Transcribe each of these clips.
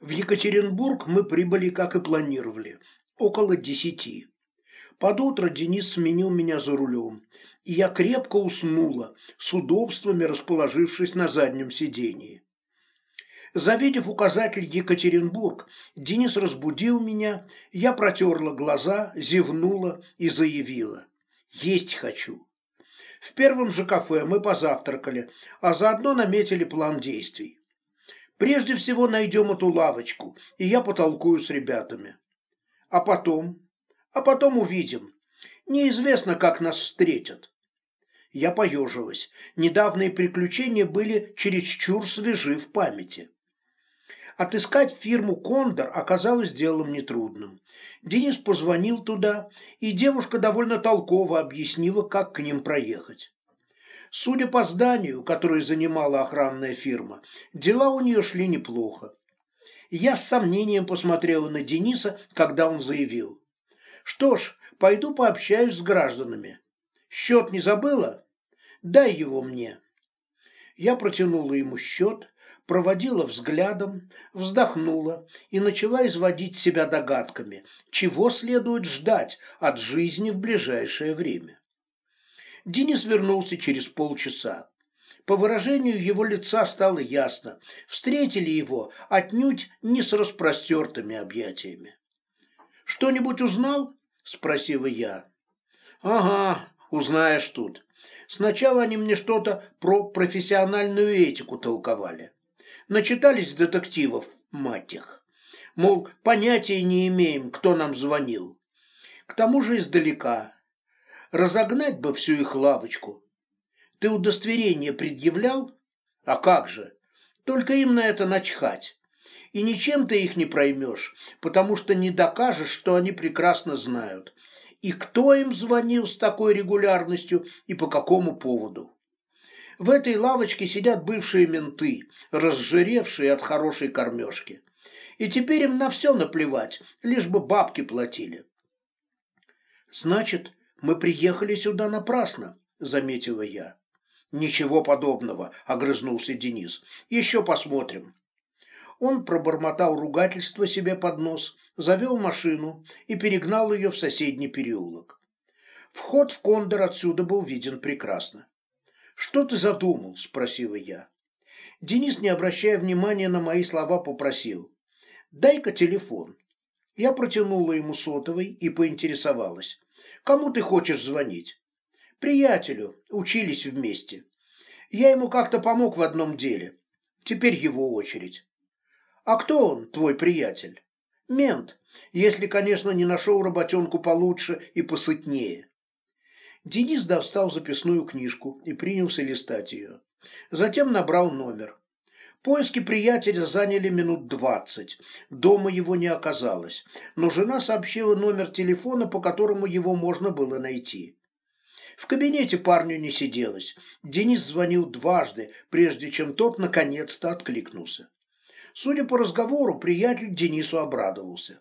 В Екатеринбург мы прибыли, как и планировали, около десяти. Под утро Денис сменил меня за рулем, и я крепко уснула, с удобствами расположившись на заднем сидении. Завидев указатель «Екатеринбург», Денис разбудил меня, я протерла глаза, зевнула и заявила «Есть хочу». В первом же кафе мы позавтракали, а заодно наметили план действий. Прежде всего найдем эту лавочку, и я потолкую с ребятами. А потом? А потом увидим. Неизвестно, как нас встретят. Я поежилась. Недавние приключения были чересчур свежи в памяти. Отыскать фирму «Кондор» оказалось делом нетрудным. Денис позвонил туда, и девушка довольно толково объяснила, как к ним проехать. Судя по зданию, которое занимала охранная фирма, дела у нее шли неплохо. Я с сомнением посмотрела на Дениса, когда он заявил. «Что ж, пойду пообщаюсь с гражданами. Счет не забыла? Дай его мне». Я протянула ему счет, проводила взглядом, вздохнула и начала изводить себя догадками, чего следует ждать от жизни в ближайшее время. Денис вернулся через полчаса. По выражению его лица стало ясно. Встретили его отнюдь не с распростертыми объятиями. «Что-нибудь узнал?» – спросила я. «Ага, узнаешь тут. Сначала они мне что-то про профессиональную этику толковали. Начитались детективов, мать их. Мол, понятия не имеем, кто нам звонил. К тому же издалека, Разогнать бы всю их лавочку. Ты удостоверение предъявлял? А как же? Только им на это начхать. И ничем ты их не проймешь, потому что не докажешь, что они прекрасно знают. И кто им звонил с такой регулярностью и по какому поводу. В этой лавочке сидят бывшие менты, разжиревшие от хорошей кормежки. И теперь им на все наплевать, лишь бы бабки платили. Значит, мы приехали сюда напрасно, заметила я. Ничего подобного, огрызнулся Денис. Еще посмотрим. Он пробормотал ругательство себе под нос, завел машину и перегнал ее в соседний переулок. Вход в кондор отсюда был виден прекрасно. «Что ты задумал?» – спросила я. Денис, не обращая внимания на мои слова, попросил. «Дай-ка телефон». Я протянула ему сотовый и поинтересовалась. Кому ты хочешь звонить? Приятелю. Учились вместе. Я ему как-то помог в одном деле. Теперь его очередь. А кто он, твой приятель? Мент, если, конечно, не нашел работенку получше и посытнее. Денис достал записную книжку и принялся листать ее. Затем набрал номер. Поиски приятеля заняли минут двадцать. Дома его не оказалось, но жена сообщила номер телефона, по которому его можно было найти. В кабинете парню не сиделось. Денис звонил дважды, прежде чем тот наконец-то откликнулся. Судя по разговору, приятель Денису обрадовался.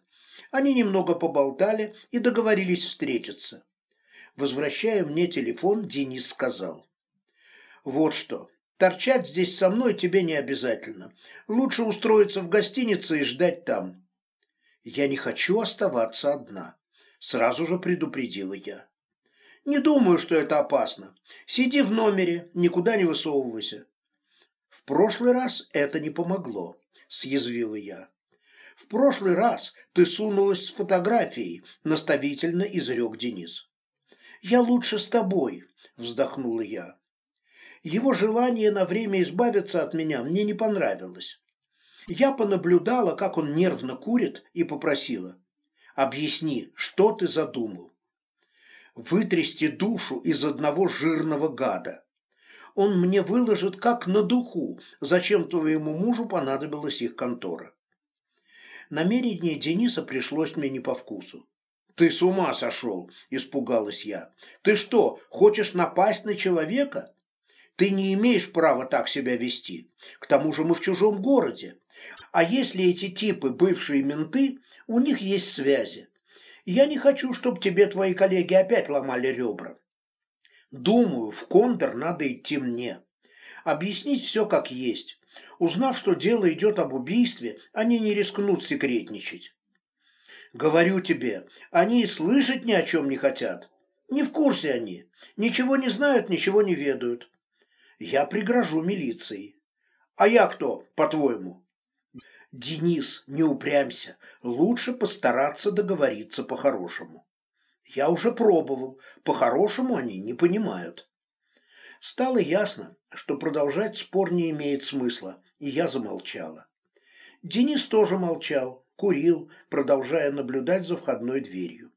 Они немного поболтали и договорились встретиться. Возвращая мне телефон, Денис сказал. «Вот что, Торчать здесь со мной тебе не обязательно. Лучше устроиться в гостинице и ждать там. Я не хочу оставаться одна. Сразу же предупредила я. Не думаю, что это опасно. Сиди в номере, никуда не высовывайся. В прошлый раз это не помогло, съязвила я. В прошлый раз ты сунулась с фотографией, наставительно изрек Денис. Я лучше с тобой, вздохнула я. Его желание на время избавиться от меня мне не понравилось. Я понаблюдала, как он нервно курит, и попросила. «Объясни, что ты задумал?» «Вытрясти душу из одного жирного гада. Он мне выложит как на духу, зачем твоему мужу понадобилась их контора». Намерение Дениса пришлось мне не по вкусу. «Ты с ума сошел!» – испугалась я. «Ты что, хочешь напасть на человека?» Ты не имеешь права так себя вести. К тому же мы в чужом городе. А если эти типы бывшие менты, у них есть связи. Я не хочу, чтобы тебе твои коллеги опять ломали ребра. Думаю, в Кондор надо идти мне. Объяснить все как есть. Узнав, что дело идет об убийстве, они не рискнут секретничать. Говорю тебе, они и слышать ни о чем не хотят. Не в курсе они. Ничего не знают, ничего не ведают. Я пригрожу милиции. А я кто, по-твоему? Денис, не упрямься. Лучше постараться договориться по-хорошему. Я уже пробовал. По-хорошему они не понимают. Стало ясно, что продолжать спор не имеет смысла, и я замолчала. Денис тоже молчал, курил, продолжая наблюдать за входной дверью.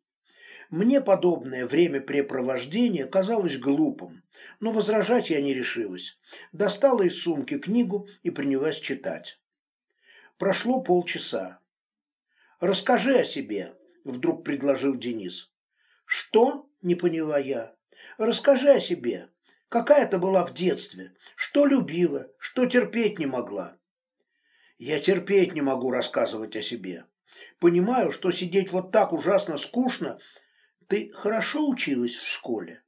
Мне подобное времяпрепровождение казалось глупым, но возражать я не решилась. Достала из сумки книгу и принялась читать. Прошло полчаса. «Расскажи о себе», — вдруг предложил Денис. «Что?» — не поняла я. «Расскажи о себе. Какая ты была в детстве? Что любила? Что терпеть не могла?» «Я терпеть не могу рассказывать о себе. Понимаю, что сидеть вот так ужасно скучно ты хорошо училась в школе?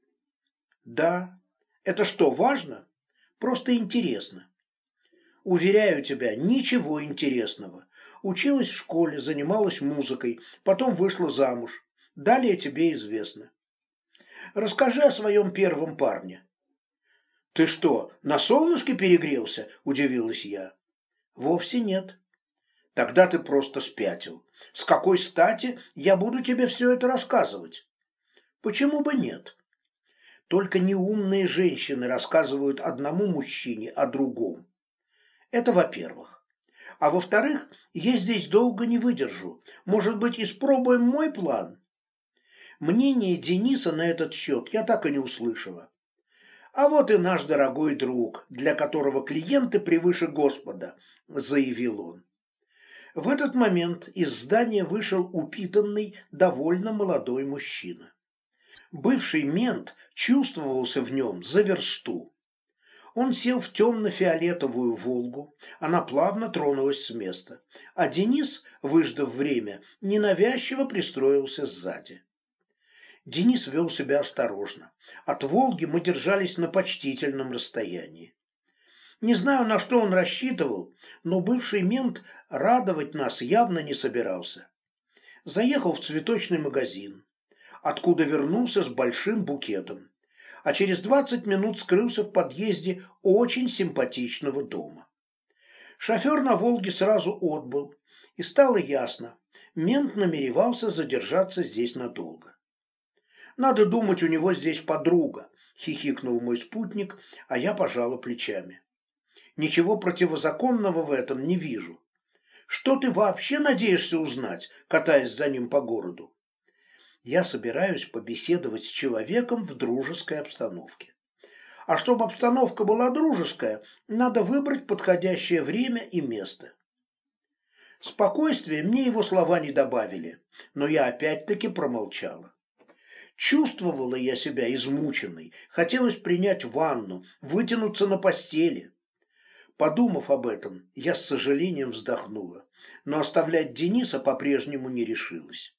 Да. Это что, важно? Просто интересно. Уверяю тебя, ничего интересного. Училась в школе, занималась музыкой, потом вышла замуж. Далее тебе известно. Расскажи о своем первом парне. Ты что, на солнышке перегрелся? Удивилась я. Вовсе нет. Тогда ты просто спятил. С какой стати я буду тебе все это рассказывать? Почему бы нет? Только неумные женщины рассказывают одному мужчине о другом. Это во-первых. А во-вторых, я здесь долго не выдержу. Может быть, испробуем мой план? Мнение Дениса на этот счет я так и не услышала. А вот и наш дорогой друг, для которого клиенты превыше Господа, заявил он. В этот момент из здания вышел упитанный, довольно молодой мужчина. Бывший мент чувствовался в нем за версту. Он сел в темно-фиолетовую «Волгу», она плавно тронулась с места, а Денис, выждав время, ненавязчиво пристроился сзади. Денис вел себя осторожно. От «Волги» мы держались на почтительном расстоянии. Не знаю, на что он рассчитывал, но бывший мент радовать нас явно не собирался. Заехал в цветочный магазин откуда вернулся с большим букетом, а через 20 минут скрылся в подъезде очень симпатичного дома. Шофер на «Волге» сразу отбыл, и стало ясно, мент намеревался задержаться здесь надолго. «Надо думать, у него здесь подруга», — хихикнул мой спутник, а я пожала плечами. «Ничего противозаконного в этом не вижу. Что ты вообще надеешься узнать, катаясь за ним по городу?» Я собираюсь побеседовать с человеком в дружеской обстановке. А чтобы обстановка была дружеская, надо выбрать подходящее время и место. Спокойствие мне его слова не добавили, но я опять-таки промолчала. Чувствовала я себя измученной, хотелось принять ванну, вытянуться на постели. Подумав об этом, я с сожалением вздохнула, но оставлять Дениса по-прежнему не решилась.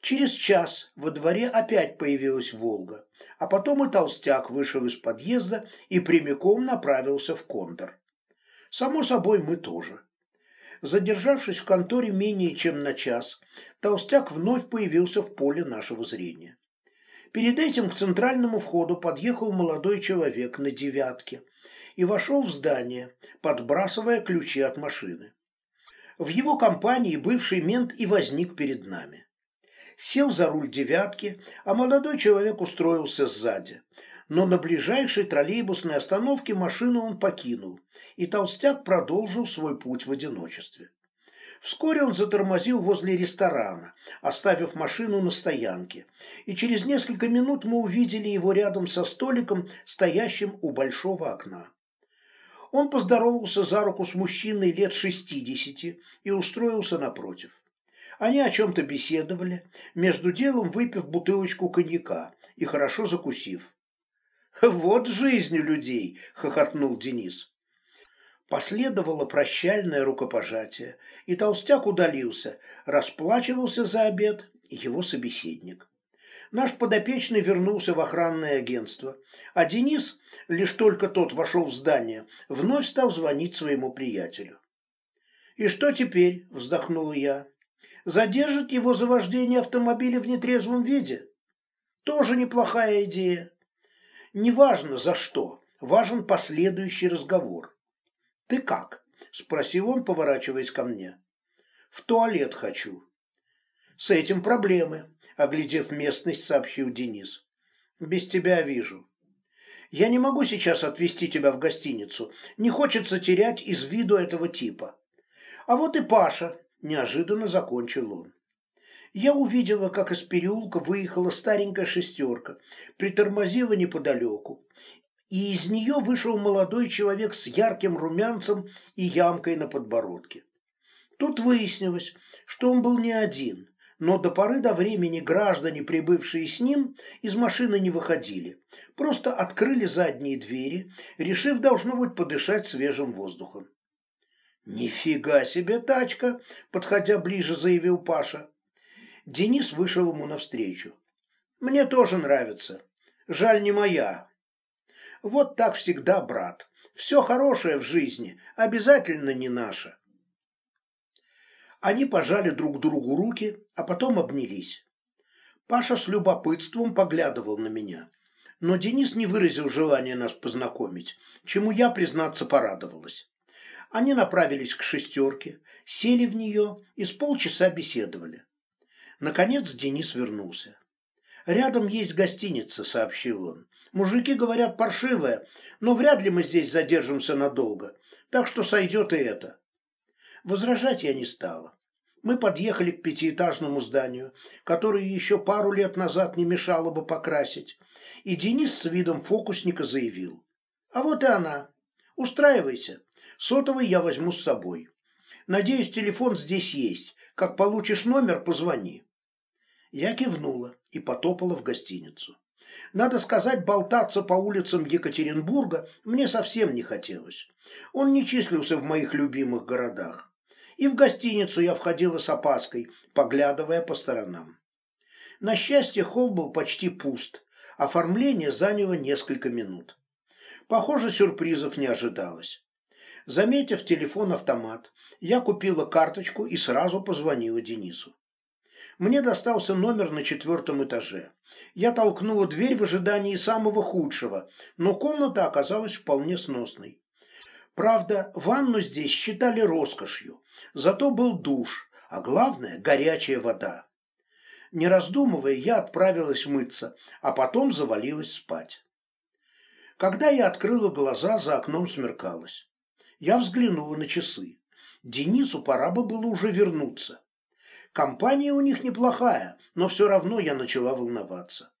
Через час во дворе опять появилась «Волга», а потом и толстяк вышел из подъезда и прямиком направился в контур. Само собой, мы тоже. Задержавшись в конторе менее чем на час, толстяк вновь появился в поле нашего зрения. Перед этим к центральному входу подъехал молодой человек на девятке и вошел в здание, подбрасывая ключи от машины. В его компании бывший мент и возник перед нами сел за руль девятки, а молодой человек устроился сзади. Но на ближайшей троллейбусной остановке машину он покинул, и толстяк продолжил свой путь в одиночестве. Вскоре он затормозил возле ресторана, оставив машину на стоянке, и через несколько минут мы увидели его рядом со столиком, стоящим у большого окна. Он поздоровался за руку с мужчиной лет шестидесяти и устроился напротив. Они о чем-то беседовали, между делом выпив бутылочку коньяка и хорошо закусив. «Вот жизнь людей!» – хохотнул Денис. Последовало прощальное рукопожатие, и толстяк удалился, расплачивался за обед его собеседник. Наш подопечный вернулся в охранное агентство, а Денис, лишь только тот вошел в здание, вновь стал звонить своему приятелю. «И что теперь?» – вздохнула я. «Задержат его за вождение автомобиля в нетрезвом виде? Тоже неплохая идея. Неважно за что, важен последующий разговор. Ты как?» – спросил он, поворачиваясь ко мне. «В туалет хочу». «С этим проблемы», оглядев местность, сообщил Денис. Без тебя вижу. Я не могу сейчас отвезти тебя в гостиницу. Не хочется терять из виду этого типа. А вот и Паша, неожиданно закончил он. Я увидела, как из переулка выехала старенькая шестерка, притормозила неподалеку, и из нее вышел молодой человек с ярким румянцем и ямкой на подбородке. Тут выяснилось, что он был не один, но до поры до времени граждане, прибывшие с ним, из машины не выходили, просто открыли задние двери, решив, должно быть, подышать свежим воздухом. «Нифига себе тачка!» – подходя ближе, заявил Паша. Денис вышел ему навстречу. «Мне тоже нравится. Жаль, не моя». «Вот так всегда, брат. Все хорошее в жизни обязательно не наше». Они пожали друг другу руки, а потом обнялись. Паша с любопытством поглядывал на меня. Но Денис не выразил желания нас познакомить, чему я, признаться, порадовалась. Они направились к шестерке, сели в нее и с полчаса беседовали. Наконец Денис вернулся. «Рядом есть гостиница», — сообщил он. «Мужики говорят паршивая, но вряд ли мы здесь задержимся надолго, так что сойдет и это. Возражать я не стала. Мы подъехали к пятиэтажному зданию, которое еще пару лет назад не мешало бы покрасить, и Денис с видом фокусника заявил. «А вот и она. Устраивайся. Сотовый я возьму с собой. Надеюсь, телефон здесь есть. Как получишь номер, позвони». Я кивнула и потопала в гостиницу. Надо сказать, болтаться по улицам Екатеринбурга мне совсем не хотелось. Он не числился в моих любимых городах и в гостиницу я входила с опаской, поглядывая по сторонам. На счастье, холл был почти пуст, оформление заняло несколько минут. Похоже, сюрпризов не ожидалось. Заметив телефон-автомат, я купила карточку и сразу позвонила Денису. Мне достался номер на четвертом этаже. Я толкнула дверь в ожидании самого худшего, но комната оказалась вполне сносной. Правда, ванну здесь считали роскошью, зато был душ, а главное – горячая вода. Не раздумывая, я отправилась мыться, а потом завалилась спать. Когда я открыла глаза, за окном смеркалось. Я взглянула на часы. Денису пора бы было уже вернуться. Компания у них неплохая, но все равно я начала волноваться.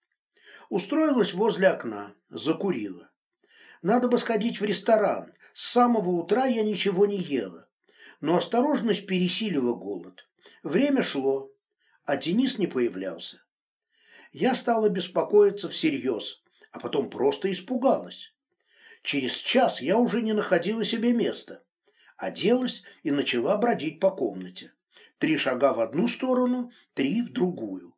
Устроилась возле окна, закурила. Надо бы сходить в ресторан, с самого утра я ничего не ела, но осторожность пересилила голод. Время шло, а Денис не появлялся. Я стала беспокоиться всерьез, а потом просто испугалась. Через час я уже не находила себе места. Оделась и начала бродить по комнате. Три шага в одну сторону, три в другую.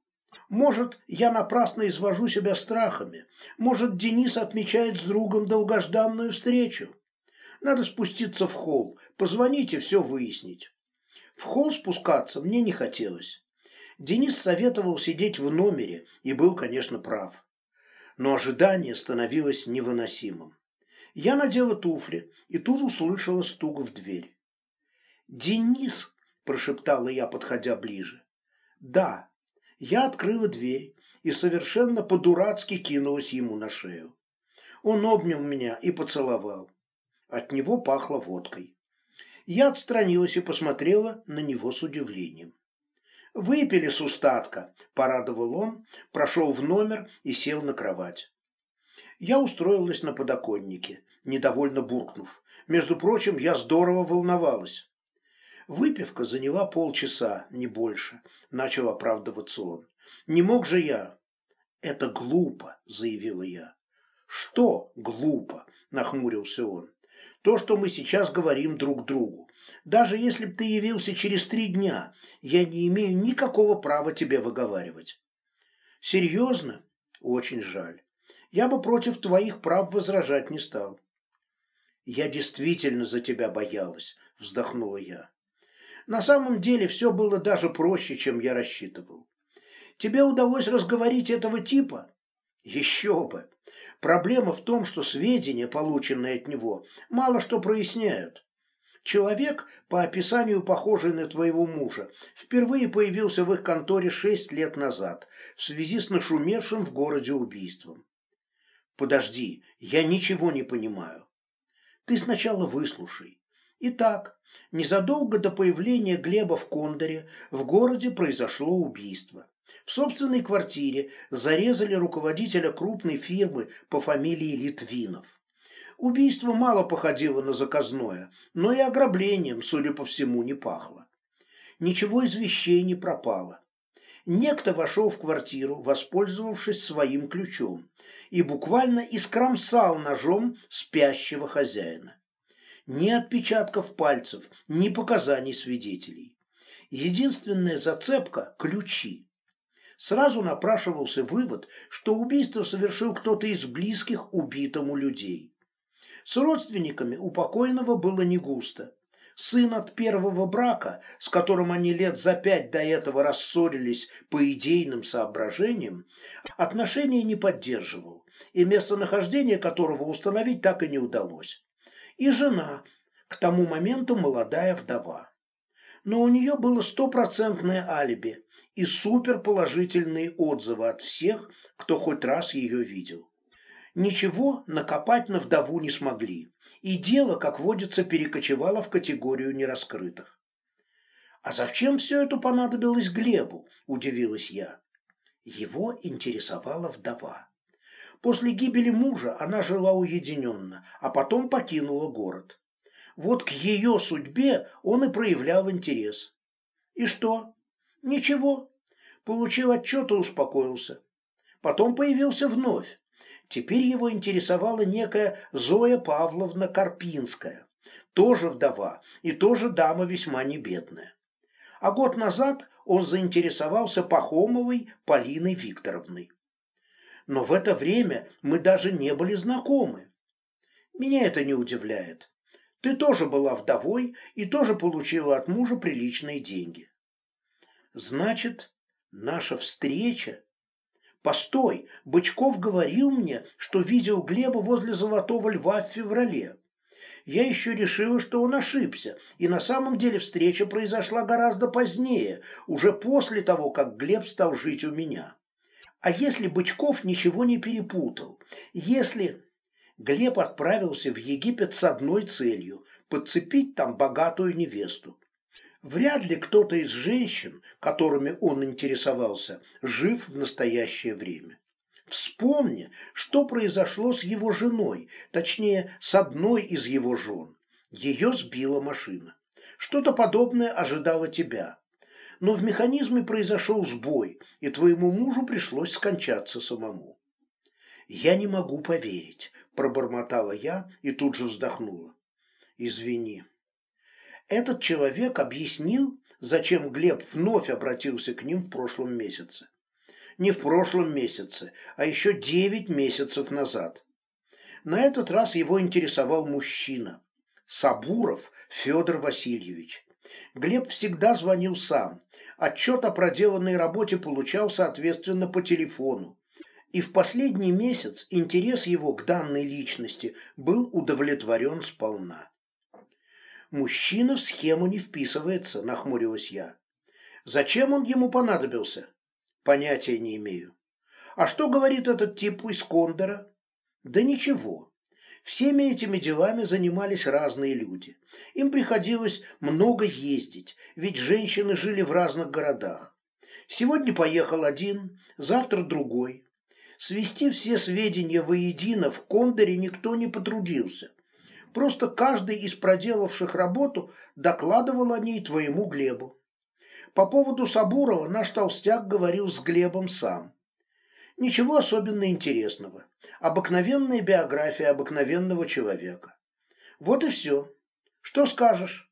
Может, я напрасно извожу себя страхами. Может, Денис отмечает с другом долгожданную встречу. Надо спуститься в холл, позвонить и все выяснить. В холл спускаться мне не хотелось. Денис советовал сидеть в номере и был, конечно, прав. Но ожидание становилось невыносимым. Я надела туфли и тут услышала стук в дверь. «Денис!» – прошептала я, подходя ближе. «Да». Я открыла дверь и совершенно по-дурацки кинулась ему на шею. Он обнял меня и поцеловал. От него пахло водкой. Я отстранилась и посмотрела на него с удивлением. «Выпили с устатка», – порадовал он, прошел в номер и сел на кровать. Я устроилась на подоконнике, недовольно буркнув. Между прочим, я здорово волновалась. Выпивка заняла полчаса, не больше, начал оправдываться он. Не мог же я. Это глупо, заявила я. Что глупо? Нахмурился он. То, что мы сейчас говорим друг другу. Даже если бы ты явился через три дня, я не имею никакого права тебе выговаривать. Серьезно? Очень жаль. Я бы против твоих прав возражать не стал. Я действительно за тебя боялась, вздохнула я. На самом деле все было даже проще, чем я рассчитывал. Тебе удалось разговорить этого типа? Еще бы. Проблема в том, что сведения, полученные от него, мало что проясняют. Человек, по описанию похожий на твоего мужа, впервые появился в их конторе шесть лет назад в связи с нашумевшим в городе убийством. Подожди, я ничего не понимаю. Ты сначала выслушай. Итак, незадолго до появления Глеба в Кондоре в городе произошло убийство. В собственной квартире зарезали руководителя крупной фирмы по фамилии Литвинов. Убийство мало походило на заказное, но и ограблением, судя по всему, не пахло. Ничего из вещей не пропало. Некто вошел в квартиру, воспользовавшись своим ключом, и буквально искромсал ножом спящего хозяина. Ни отпечатков пальцев, ни показаний свидетелей. Единственная зацепка – ключи. Сразу напрашивался вывод, что убийство совершил кто-то из близких убитому людей. С родственниками у покойного было не густо. Сын от первого брака, с которым они лет за пять до этого рассорились по идейным соображениям, отношения не поддерживал, и местонахождение которого установить так и не удалось. И жена, к тому моменту молодая вдова. Но у нее было стопроцентное алиби и суперположительные отзывы от всех, кто хоть раз ее видел ничего накопать на вдову не смогли, и дело, как водится, перекочевало в категорию нераскрытых. «А зачем все это понадобилось Глебу?» – удивилась я. Его интересовала вдова. После гибели мужа она жила уединенно, а потом покинула город. Вот к ее судьбе он и проявлял интерес. И что? Ничего. Получил отчет и успокоился. Потом появился вновь. Теперь его интересовала некая Зоя Павловна Карпинская, тоже вдова и тоже дама весьма небедная. А год назад он заинтересовался Пахомовой Полиной Викторовной. Но в это время мы даже не были знакомы. Меня это не удивляет. Ты тоже была вдовой и тоже получила от мужа приличные деньги. Значит, наша встреча Постой, Бычков говорил мне, что видел Глеба возле Золотого Льва в феврале. Я еще решила, что он ошибся, и на самом деле встреча произошла гораздо позднее, уже после того, как Глеб стал жить у меня. А если Бычков ничего не перепутал? Если... Глеб отправился в Египет с одной целью – подцепить там богатую невесту. Вряд ли кто-то из женщин, которыми он интересовался, жив в настоящее время. Вспомни, что произошло с его женой, точнее, с одной из его жен. Ее сбила машина. Что-то подобное ожидало тебя. Но в механизме произошел сбой, и твоему мужу пришлось скончаться самому. «Я не могу поверить», – пробормотала я и тут же вздохнула. «Извини». Этот человек объяснил, зачем Глеб вновь обратился к ним в прошлом месяце. Не в прошлом месяце, а еще девять месяцев назад. На этот раз его интересовал мужчина. Сабуров Федор Васильевич. Глеб всегда звонил сам. Отчет о проделанной работе получал, соответственно, по телефону. И в последний месяц интерес его к данной личности был удовлетворен сполна. Мужчина в схему не вписывается, нахмурилась я. Зачем он ему понадобился? Понятия не имею. А что говорит этот тип из Кондора? Да ничего. Всеми этими делами занимались разные люди. Им приходилось много ездить, ведь женщины жили в разных городах. Сегодня поехал один, завтра другой. Свести все сведения воедино в Кондоре никто не потрудился. Просто каждый из проделавших работу докладывал о ней твоему Глебу. По поводу Сабурова наш толстяк говорил с Глебом сам. Ничего особенно интересного. Обыкновенная биография обыкновенного человека. Вот и все. Что скажешь?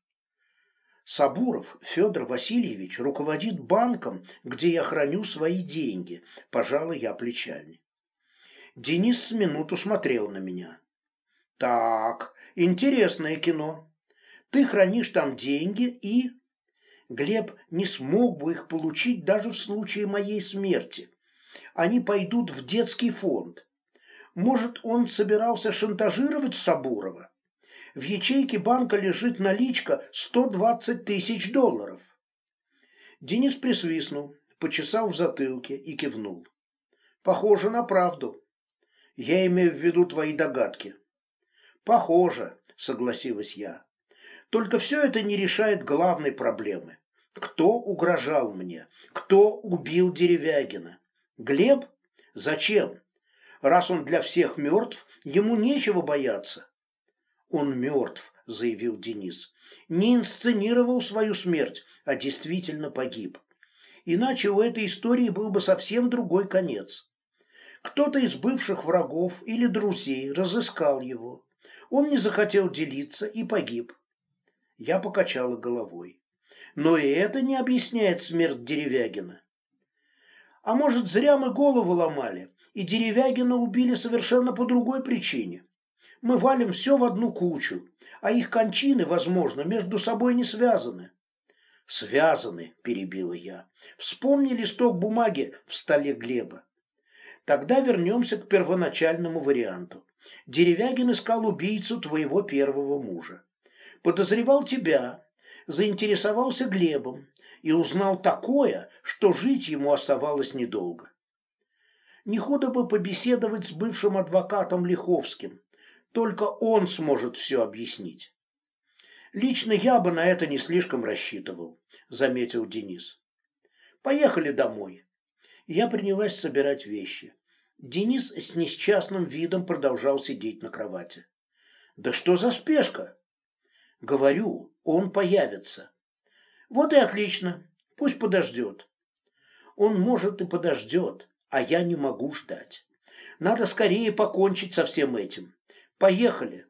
Сабуров Федор Васильевич руководит банком, где я храню свои деньги, пожалуй, я плечами. Денис с минуту смотрел на меня. Так, интересное кино. Ты хранишь там деньги и... Глеб не смог бы их получить даже в случае моей смерти. Они пойдут в детский фонд. Может, он собирался шантажировать Сабурова? В ячейке банка лежит наличка 120 тысяч долларов. Денис присвистнул, почесал в затылке и кивнул. Похоже на правду. Я имею в виду твои догадки. Похоже, согласилась я. Только все это не решает главной проблемы. Кто угрожал мне? Кто убил Деревягина? Глеб? Зачем? Раз он для всех мертв, ему нечего бояться. Он мертв, заявил Денис. Не инсценировал свою смерть, а действительно погиб. Иначе у этой истории был бы совсем другой конец. Кто-то из бывших врагов или друзей разыскал его. Он не захотел делиться и погиб. Я покачала головой. Но и это не объясняет смерть Деревягина. А может, зря мы голову ломали, и Деревягина убили совершенно по другой причине. Мы валим все в одну кучу, а их кончины, возможно, между собой не связаны. Связаны, перебила я. Вспомни листок бумаги в столе Глеба. Тогда вернемся к первоначальному варианту. Деревягин искал убийцу твоего первого мужа. Подозревал тебя, заинтересовался Глебом и узнал такое, что жить ему оставалось недолго. Не худо бы побеседовать с бывшим адвокатом Лиховским. Только он сможет все объяснить. Лично я бы на это не слишком рассчитывал, заметил Денис. Поехали домой. Я принялась собирать вещи. Денис с несчастным видом продолжал сидеть на кровати. Да что за спешка? Говорю, он появится. Вот и отлично. Пусть подождет. Он может и подождет, а я не могу ждать. Надо скорее покончить со всем этим. Поехали.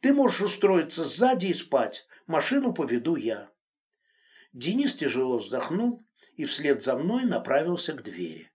Ты можешь устроиться сзади и спать. Машину поведу я. Денис тяжело вздохнул и вслед за мной направился к двери.